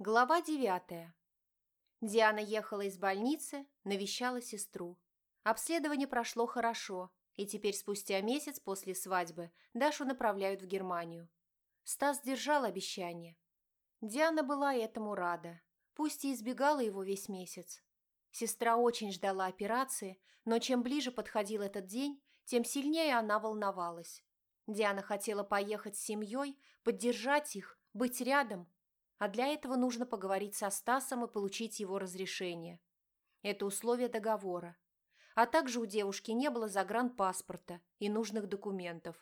Глава девятая. Диана ехала из больницы, навещала сестру. Обследование прошло хорошо, и теперь спустя месяц после свадьбы Дашу направляют в Германию. Стас держал обещание. Диана была этому рада, пусть и избегала его весь месяц. Сестра очень ждала операции, но чем ближе подходил этот день, тем сильнее она волновалась. Диана хотела поехать с семьей, поддержать их, быть рядом, а для этого нужно поговорить со Стасом и получить его разрешение. Это условие договора. А также у девушки не было загранпаспорта и нужных документов.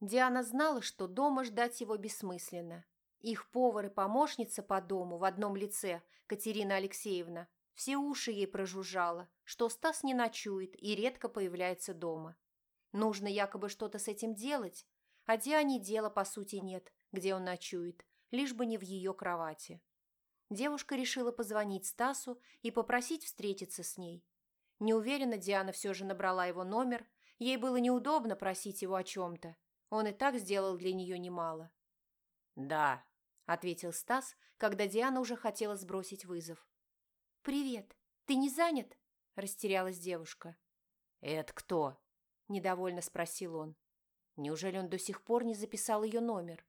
Диана знала, что дома ждать его бессмысленно. Их повар и помощница по дому в одном лице, Катерина Алексеевна, все уши ей прожужжала, что Стас не ночует и редко появляется дома. Нужно якобы что-то с этим делать, а Диане дела по сути нет, где он ночует, лишь бы не в ее кровати. Девушка решила позвонить Стасу и попросить встретиться с ней. Неуверенно Диана все же набрала его номер, ей было неудобно просить его о чем-то. Он и так сделал для нее немало. «Да», — ответил Стас, когда Диана уже хотела сбросить вызов. «Привет. Ты не занят?» – растерялась девушка. «Это кто?» – недовольно спросил он. Неужели он до сих пор не записал ее номер?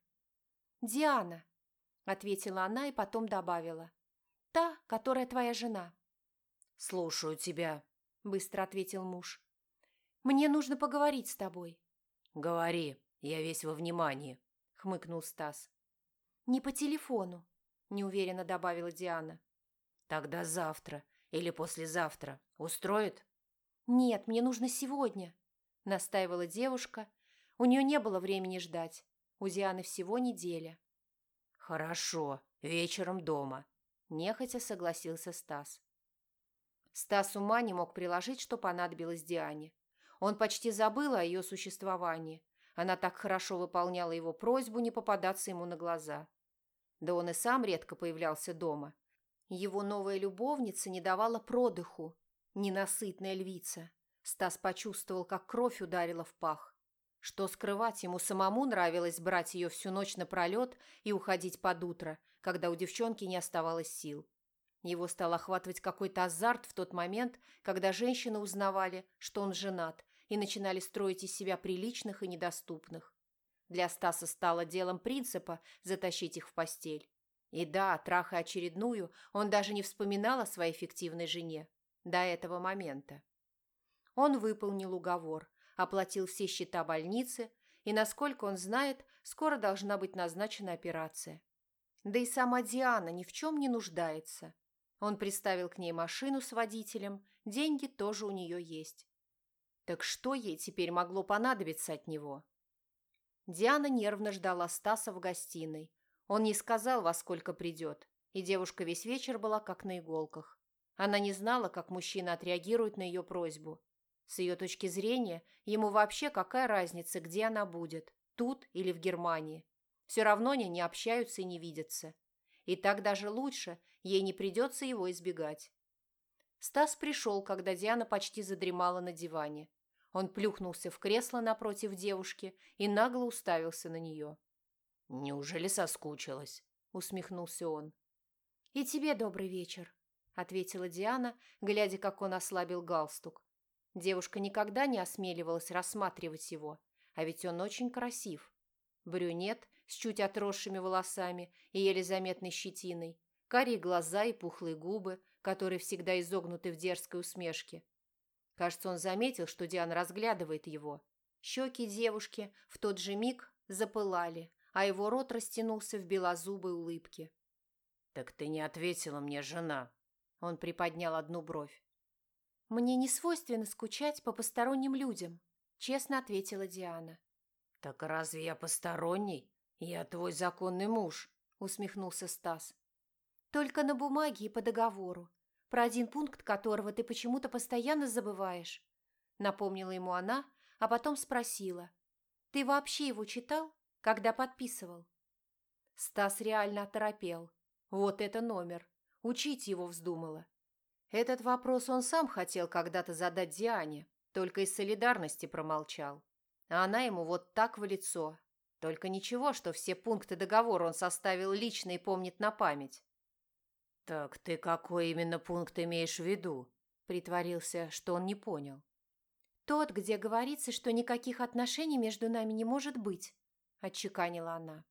«Диана», – ответила она и потом добавила. «Та, которая твоя жена». «Слушаю тебя», – быстро ответил муж. «Мне нужно поговорить с тобой». «Говори, я весь во внимании», – хмыкнул Стас. «Не по телефону», – неуверенно добавила Диана. «Тогда завтра или послезавтра. Устроит?» «Нет, мне нужно сегодня», – настаивала девушка. У нее не было времени ждать. У Дианы всего неделя. «Хорошо, вечером дома», – нехотя согласился Стас. Стас ума не мог приложить, что понадобилось Диане. Он почти забыл о ее существовании. Она так хорошо выполняла его просьбу не попадаться ему на глаза. Да он и сам редко появлялся дома. Его новая любовница не давала продыху. Ненасытная львица. Стас почувствовал, как кровь ударила в пах. Что скрывать, ему самому нравилось брать ее всю ночь напролет и уходить под утро, когда у девчонки не оставалось сил. Его стал охватывать какой-то азарт в тот момент, когда женщины узнавали, что он женат, и начинали строить из себя приличных и недоступных. Для Стаса стало делом принципа затащить их в постель. И да, трахая очередную, он даже не вспоминал о своей фиктивной жене. До этого момента. Он выполнил уговор, оплатил все счета больницы, и, насколько он знает, скоро должна быть назначена операция. Да и сама Диана ни в чем не нуждается. Он приставил к ней машину с водителем, деньги тоже у нее есть. Так что ей теперь могло понадобиться от него? Диана нервно ждала Стаса в гостиной. Он не сказал, во сколько придет, и девушка весь вечер была как на иголках. Она не знала, как мужчина отреагирует на ее просьбу. С ее точки зрения, ему вообще какая разница, где она будет, тут или в Германии. Все равно они не общаются и не видятся. И так даже лучше, ей не придется его избегать. Стас пришел, когда Диана почти задремала на диване. Он плюхнулся в кресло напротив девушки и нагло уставился на нее. «Неужели соскучилась?» – усмехнулся он. «И тебе добрый вечер», – ответила Диана, глядя, как он ослабил галстук. Девушка никогда не осмеливалась рассматривать его, а ведь он очень красив. Брюнет с чуть отросшими волосами и еле заметной щетиной, карие глаза и пухлые губы, которые всегда изогнуты в дерзкой усмешке. Кажется, он заметил, что Диана разглядывает его. Щеки девушки в тот же миг запылали, а его рот растянулся в белозубой улыбке. «Так ты не ответила мне, жена!» Он приподнял одну бровь. «Мне не свойственно скучать по посторонним людям», – честно ответила Диана. «Так разве я посторонний? Я твой законный муж», – усмехнулся Стас. «Только на бумаге и по договору, про один пункт которого ты почему-то постоянно забываешь», – напомнила ему она, а потом спросила. «Ты вообще его читал, когда подписывал?» Стас реально оторопел. Вот это номер. Учить его вздумала. Этот вопрос он сам хотел когда-то задать Диане, только из солидарности промолчал. А она ему вот так в лицо. Только ничего, что все пункты договора он составил лично и помнит на память. «Так ты какой именно пункт имеешь в виду?» Притворился, что он не понял. «Тот, где говорится, что никаких отношений между нами не может быть», – отчеканила она.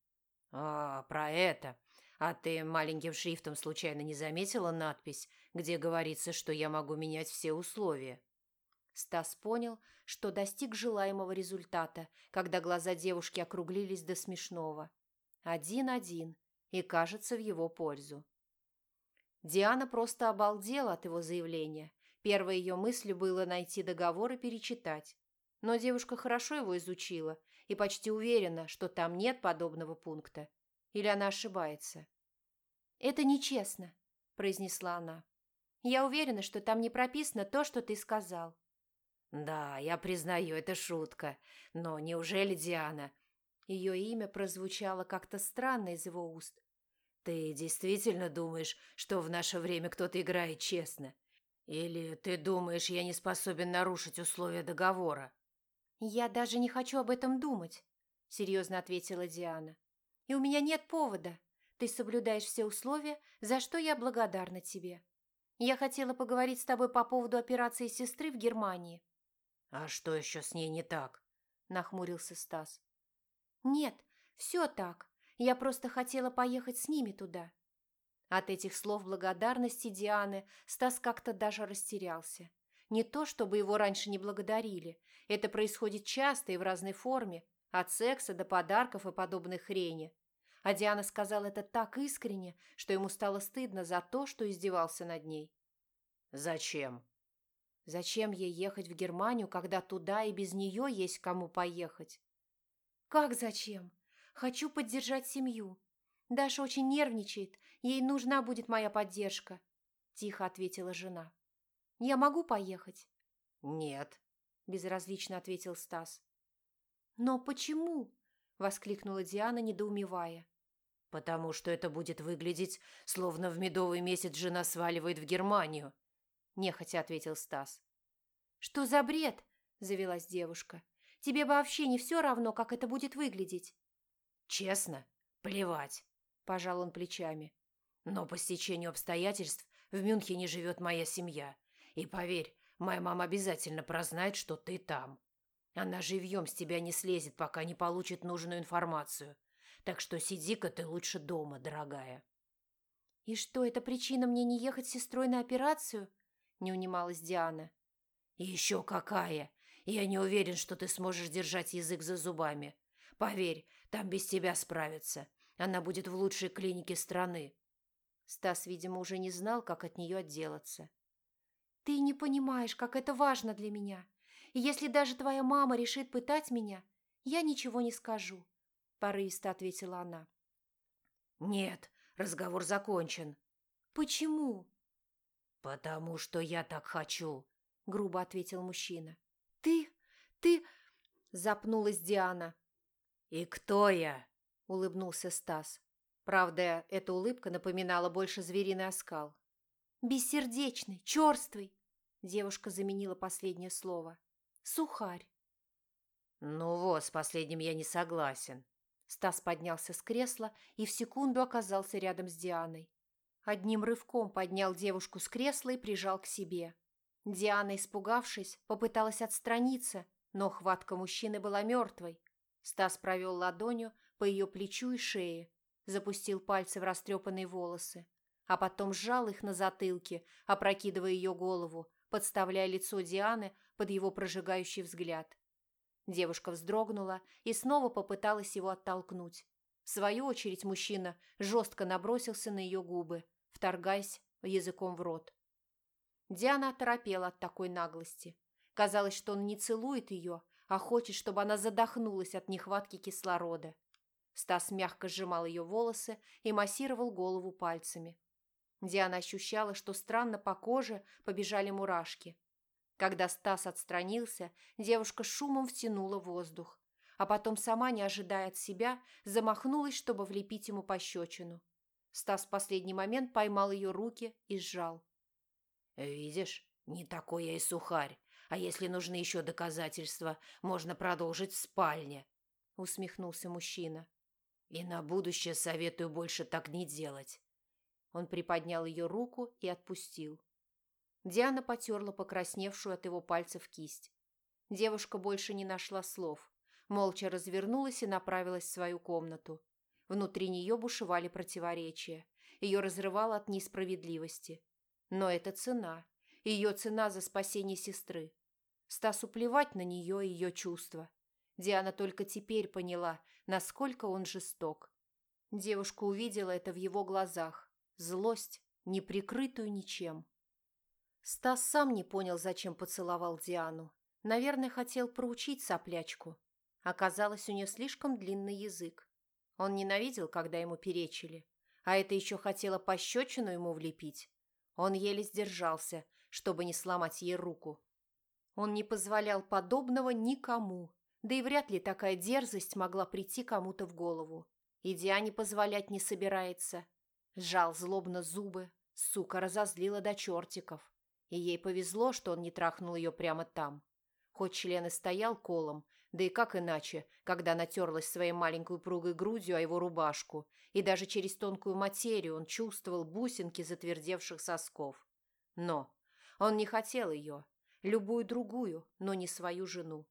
«А, про это. А ты маленьким шрифтом случайно не заметила надпись, где говорится, что я могу менять все условия?» Стас понял, что достиг желаемого результата, когда глаза девушки округлились до смешного. Один-один, и кажется в его пользу. Диана просто обалдела от его заявления. Первой ее мыслью было найти договор и перечитать. Но девушка хорошо его изучила и почти уверена, что там нет подобного пункта. Или она ошибается? «Это нечестно», – произнесла она. «Я уверена, что там не прописано то, что ты сказал». «Да, я признаю, это шутка. Но неужели Диана?» Ее имя прозвучало как-то странно из его уст. «Ты действительно думаешь, что в наше время кто-то играет честно? Или ты думаешь, я не способен нарушить условия договора?» «Я даже не хочу об этом думать», – серьезно ответила Диана. «И у меня нет повода. Ты соблюдаешь все условия, за что я благодарна тебе. Я хотела поговорить с тобой по поводу операции сестры в Германии». «А что еще с ней не так?» – нахмурился Стас. «Нет, все так. Я просто хотела поехать с ними туда». От этих слов благодарности Дианы Стас как-то даже растерялся. Не то, чтобы его раньше не благодарили. Это происходит часто и в разной форме, от секса до подарков и подобной хрени. А Диана сказала это так искренне, что ему стало стыдно за то, что издевался над ней. «Зачем?» «Зачем ей ехать в Германию, когда туда и без нее есть кому поехать?» «Как зачем? Хочу поддержать семью. Даша очень нервничает, ей нужна будет моя поддержка», – тихо ответила жена. «Я могу поехать?» «Нет», – безразлично ответил Стас. «Но почему?» – воскликнула Диана, недоумевая. «Потому что это будет выглядеть, словно в медовый месяц жена сваливает в Германию», – нехотя ответил Стас. «Что за бред?» – завелась девушка. Тебе вообще не все равно, как это будет выглядеть?» «Честно? Плевать», – пожал он плечами. «Но по стечению обстоятельств в Мюнхене живет моя семья. И поверь, моя мама обязательно прознает, что ты там. Она живьем с тебя не слезет, пока не получит нужную информацию. Так что сиди-ка ты лучше дома, дорогая». «И что, это причина мне не ехать с сестрой на операцию?» – не унималась Диана. «Еще какая! Я не уверен, что ты сможешь держать язык за зубами. Поверь, там без тебя справятся. Она будет в лучшей клинике страны». Стас, видимо, уже не знал, как от нее отделаться. «Ты не понимаешь, как это важно для меня. И если даже твоя мама решит пытать меня, я ничего не скажу», – порывисто ответила она. «Нет, разговор закончен». «Почему?» «Потому что я так хочу», – грубо ответил мужчина. «Ты... ты...» – запнулась Диана. «И кто я?» – улыбнулся Стас. Правда, эта улыбка напоминала больше звериный оскал. «Бессердечный, черствый!» – девушка заменила последнее слово. «Сухарь». «Ну вот, с последним я не согласен». Стас поднялся с кресла и в секунду оказался рядом с Дианой. Одним рывком поднял девушку с кресла и прижал к себе. Диана, испугавшись, попыталась отстраниться, но хватка мужчины была мертвой. Стас провел ладонью по ее плечу и шее, запустил пальцы в растрепанные волосы, а потом сжал их на затылке, опрокидывая ее голову, подставляя лицо Дианы под его прожигающий взгляд. Девушка вздрогнула и снова попыталась его оттолкнуть. В свою очередь мужчина жестко набросился на ее губы, вторгаясь языком в рот. Диана оторопела от такой наглости. Казалось, что он не целует ее, а хочет, чтобы она задохнулась от нехватки кислорода. Стас мягко сжимал ее волосы и массировал голову пальцами. Диана ощущала, что странно по коже побежали мурашки. Когда Стас отстранился, девушка шумом втянула воздух, а потом, сама не ожидая от себя, замахнулась, чтобы влепить ему пощечину. Стас в последний момент поймал ее руки и сжал. «Видишь, не такой я и сухарь. А если нужны еще доказательства, можно продолжить в спальне», — усмехнулся мужчина. «И на будущее советую больше так не делать. Он приподнял ее руку и отпустил. Диана потерла покрасневшую от его пальцев кисть. Девушка больше не нашла слов. Молча развернулась и направилась в свою комнату. Внутри нее бушевали противоречия. Ее разрывало от несправедливости. Но это цена. Ее цена за спасение сестры. Стасу плевать на нее и ее чувства. Диана только теперь поняла, насколько он жесток. Девушка увидела это в его глазах. Злость, не прикрытую ничем. Стас сам не понял, зачем поцеловал Диану. Наверное, хотел проучить соплячку. Оказалось, у нее слишком длинный язык. Он ненавидел, когда ему перечили. А это еще хотела пощечину ему влепить. Он еле сдержался, чтобы не сломать ей руку. Он не позволял подобного никому, да и вряд ли такая дерзость могла прийти кому-то в голову. И Диане позволять не собирается. Сжал злобно зубы, сука разозлила до чертиков. И ей повезло, что он не трахнул ее прямо там. Хоть член и стоял колом, да и как иначе, когда натерлась своей маленькой упругой грудью о его рубашку, и даже через тонкую материю он чувствовал бусинки затвердевших сосков. Но он не хотел ее, любую другую, но не свою жену.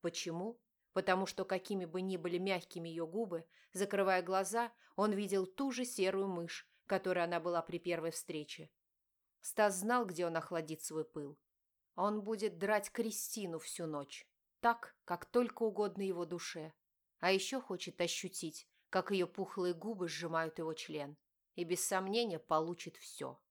Почему? Потому что какими бы ни были мягкими ее губы, закрывая глаза, он видел ту же серую мышь, которой она была при первой встрече. Стас знал, где он охладит свой пыл. Он будет драть Кристину всю ночь, так, как только угодно его душе. А еще хочет ощутить, как ее пухлые губы сжимают его член. И без сомнения получит все.